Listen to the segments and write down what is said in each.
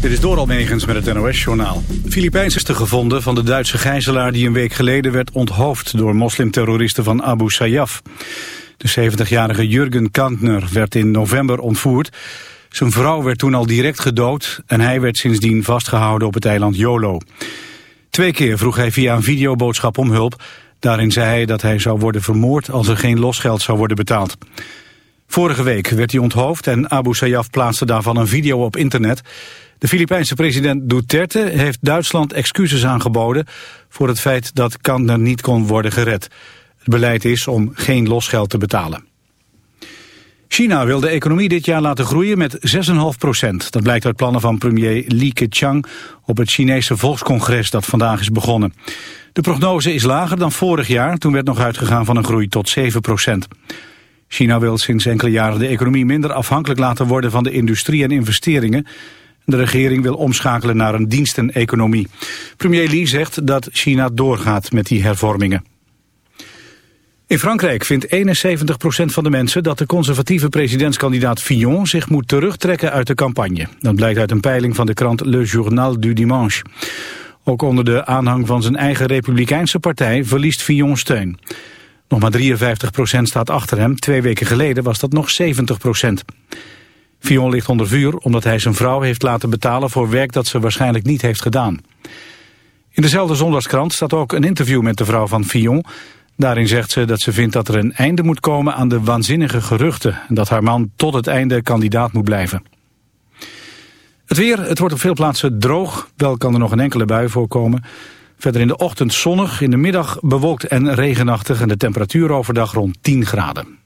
Dit is door Almegens met het NOS-journaal. Filipijns is te gevonden van de Duitse gijzelaar die een week geleden werd onthoofd door moslimterroristen van Abu Sayyaf. De 70-jarige Jurgen Kantner werd in november ontvoerd. Zijn vrouw werd toen al direct gedood en hij werd sindsdien vastgehouden op het eiland Jolo. Twee keer vroeg hij via een videoboodschap om hulp. Daarin zei hij dat hij zou worden vermoord als er geen losgeld zou worden betaald. Vorige week werd hij onthoofd en Abu Sayyaf plaatste daarvan een video op internet. De Filipijnse president Duterte heeft Duitsland excuses aangeboden... voor het feit dat Kantner niet kon worden gered. Het beleid is om geen losgeld te betalen. China wil de economie dit jaar laten groeien met 6,5 procent. Dat blijkt uit plannen van premier Li Keqiang op het Chinese volkscongres dat vandaag is begonnen. De prognose is lager dan vorig jaar, toen werd nog uitgegaan van een groei tot 7 procent. China wil sinds enkele jaren de economie minder afhankelijk laten worden van de industrie en investeringen. De regering wil omschakelen naar een diensteneconomie. Premier Li zegt dat China doorgaat met die hervormingen. In Frankrijk vindt 71% van de mensen dat de conservatieve presidentskandidaat Fillon zich moet terugtrekken uit de campagne. Dat blijkt uit een peiling van de krant Le Journal du Dimanche. Ook onder de aanhang van zijn eigen republikeinse partij verliest Fillon steun. Nog maar 53% staat achter hem. Twee weken geleden was dat nog 70%. Fillon ligt onder vuur omdat hij zijn vrouw heeft laten betalen voor werk dat ze waarschijnlijk niet heeft gedaan. In dezelfde zondagskrant staat ook een interview met de vrouw van Fillon. Daarin zegt ze dat ze vindt dat er een einde moet komen aan de waanzinnige geruchten... en dat haar man tot het einde kandidaat moet blijven. Het weer, het wordt op veel plaatsen droog. Wel kan er nog een enkele bui voorkomen. Verder in de ochtend zonnig, in de middag bewolkt en regenachtig... en de temperatuur overdag rond 10 graden.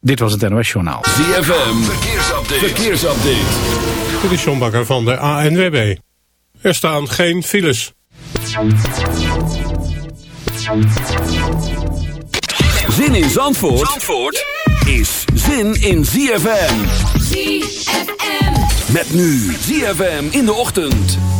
Dit was het NOS Journaal. ZFM, verkeersupdate. verkeersupdate. Dit is John Bakker van de ANWB. Er staan geen files. Zin in Zandvoort, Zandvoort is zin in ZFM. ZFM. Met nu ZFM in de ochtend.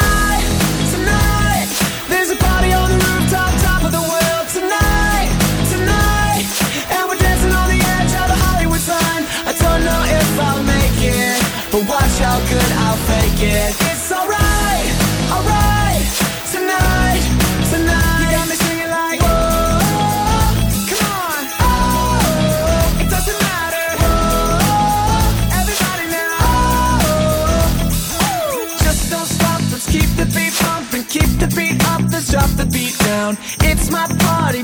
But watch how good I'll fake it. It's alright, alright Tonight, tonight. You got me singing like oh, come on. Oh, it doesn't matter. Oh, everybody now. Oh, oh, Just don't stop, let's keep the beat pumping. Keep the beat up, let's drop the beat down. It's my party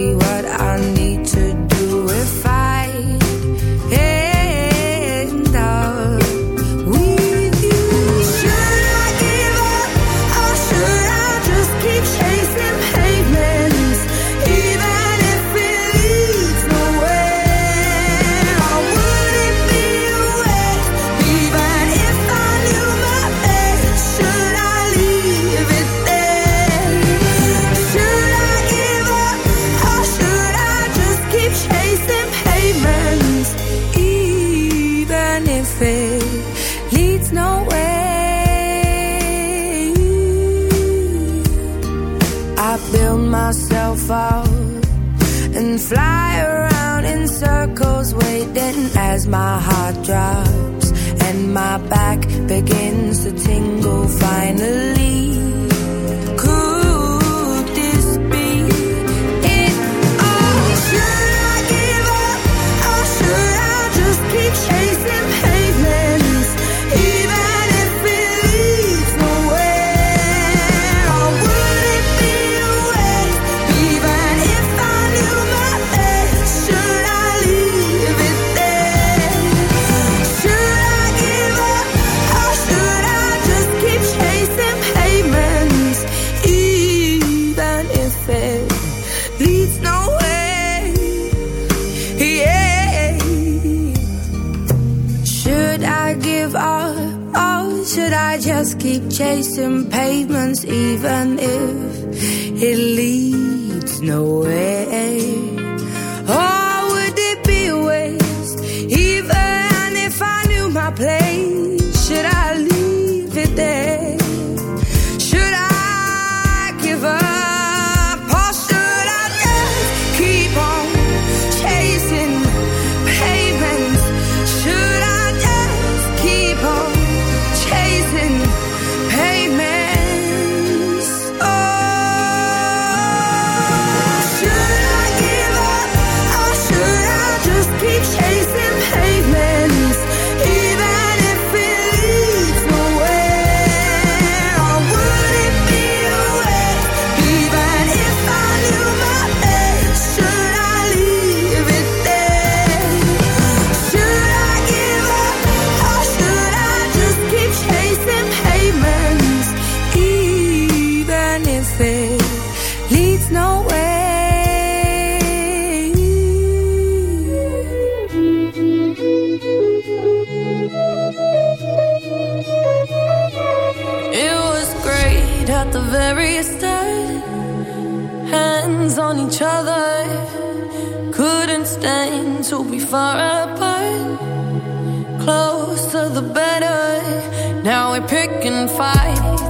why where you hands on each other. Couldn't stand to be far apart. Closer the better. Now we're picking fights.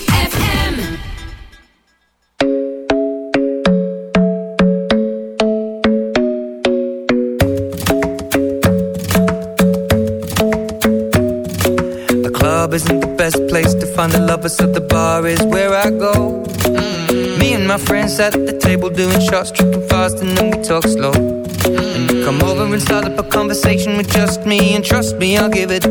I'll give it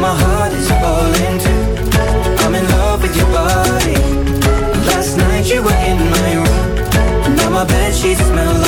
My heart is falling too. I'm in love with your body. Last night you were in my room. Now my bed sheets smell like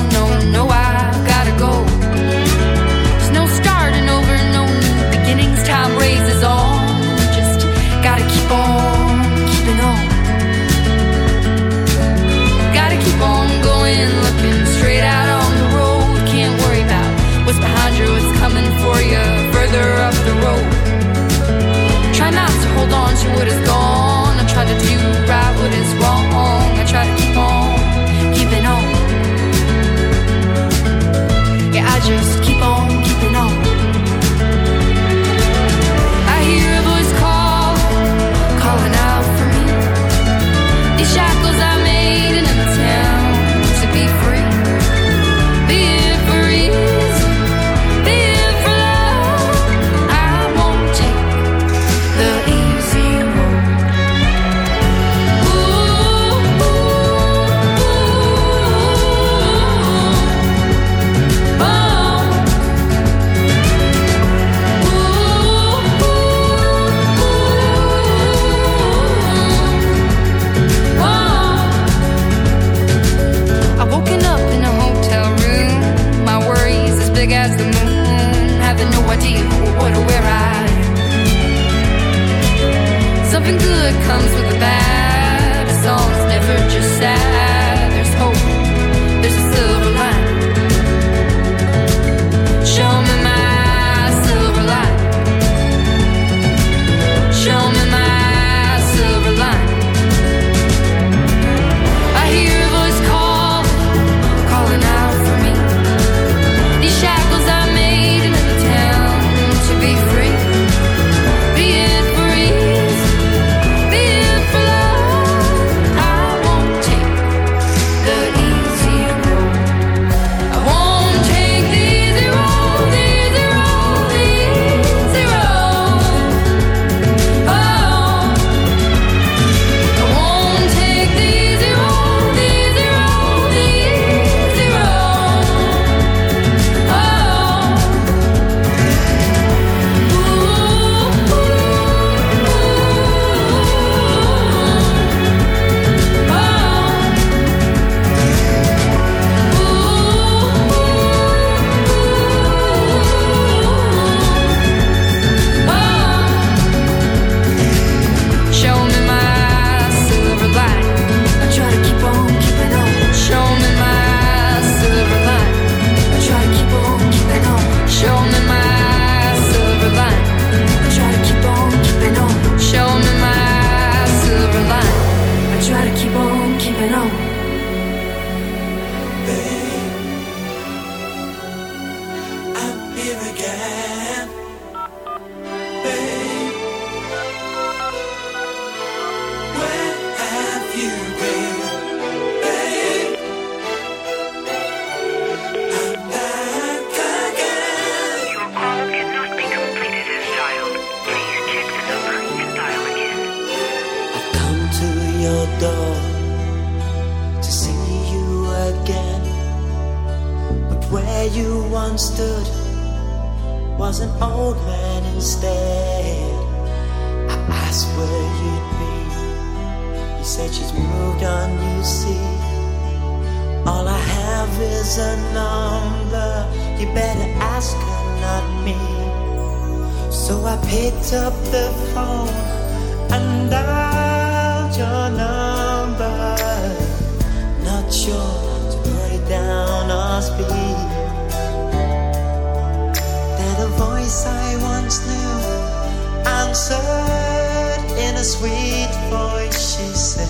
a sweet voice she said,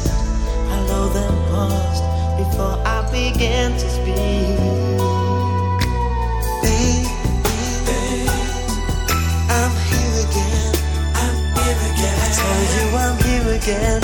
Hello, then paused before I began to speak. I'm here again. I'm you I'm here again.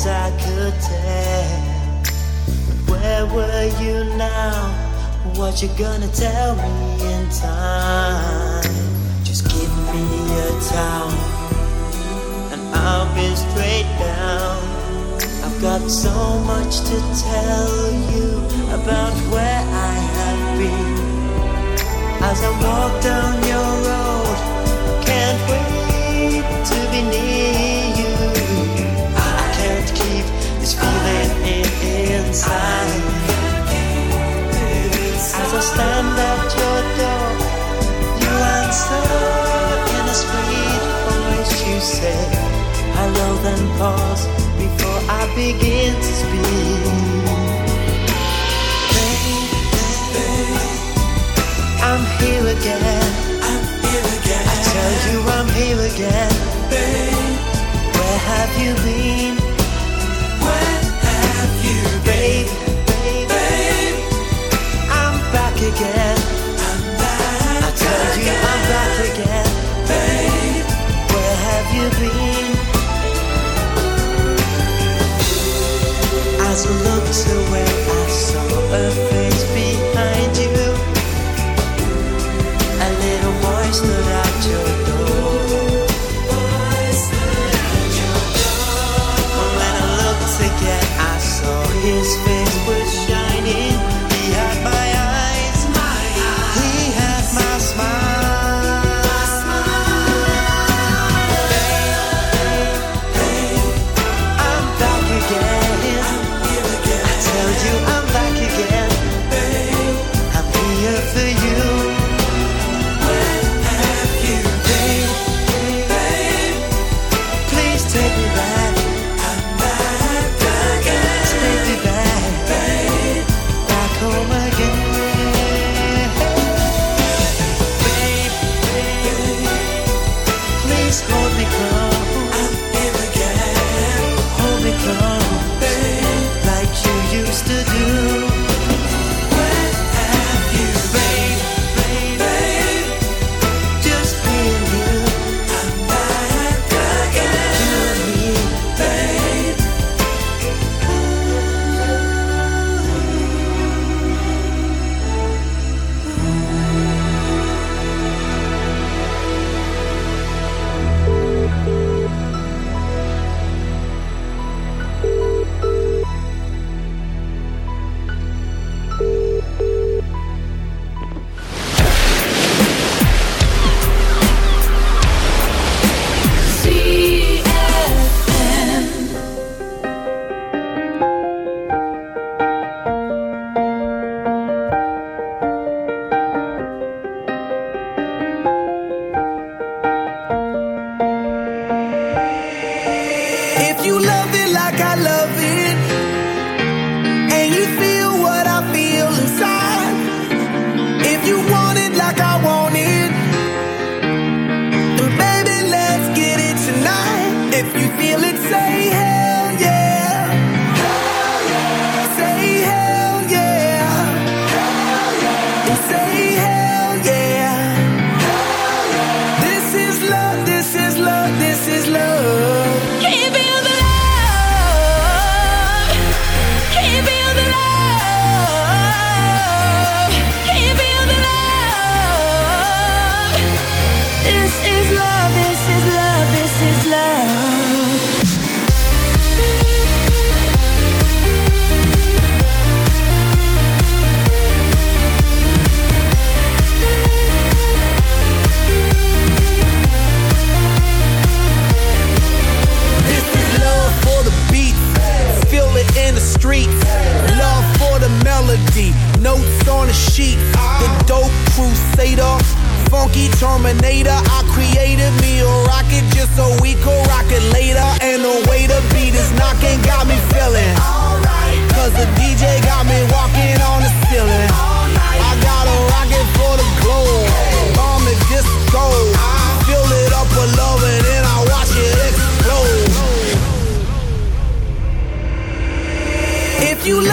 as I could tell. But where were you now? What you gonna tell me in time? Just give me a towel, and I'll be straight down. I've got so much to tell you about where I have been. As I walk down your road, can't wait to be near you is feeling inside. As I stand at your door, you answer in a sweet voice. You say, Hello, then pause before I begin to speak. Babe, I'm here again. I'm here again. I tell you I'm here again. Babe, where have you been?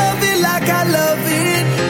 love it like I love it.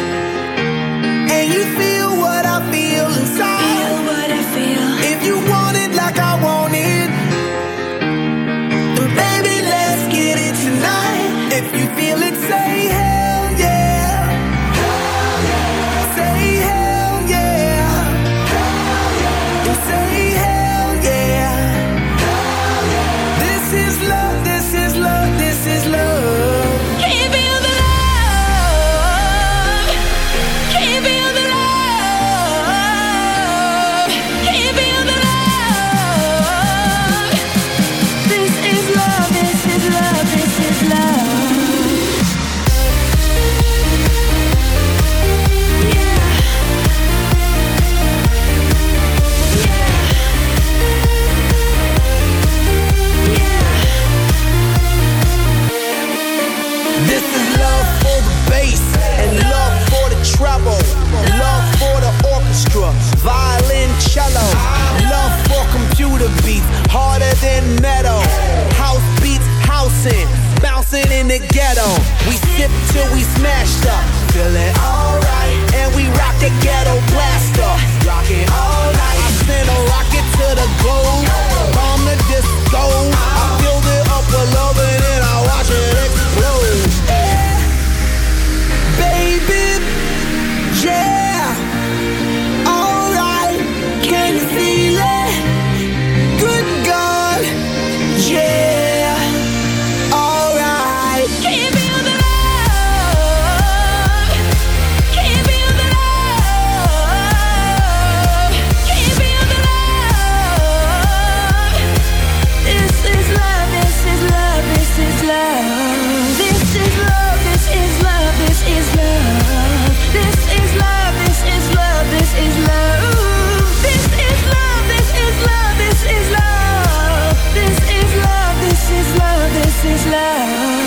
till we smashed up. Feeling alright, and we rock the ghetto blaster. Rock all night. I send a rocket to the globe love.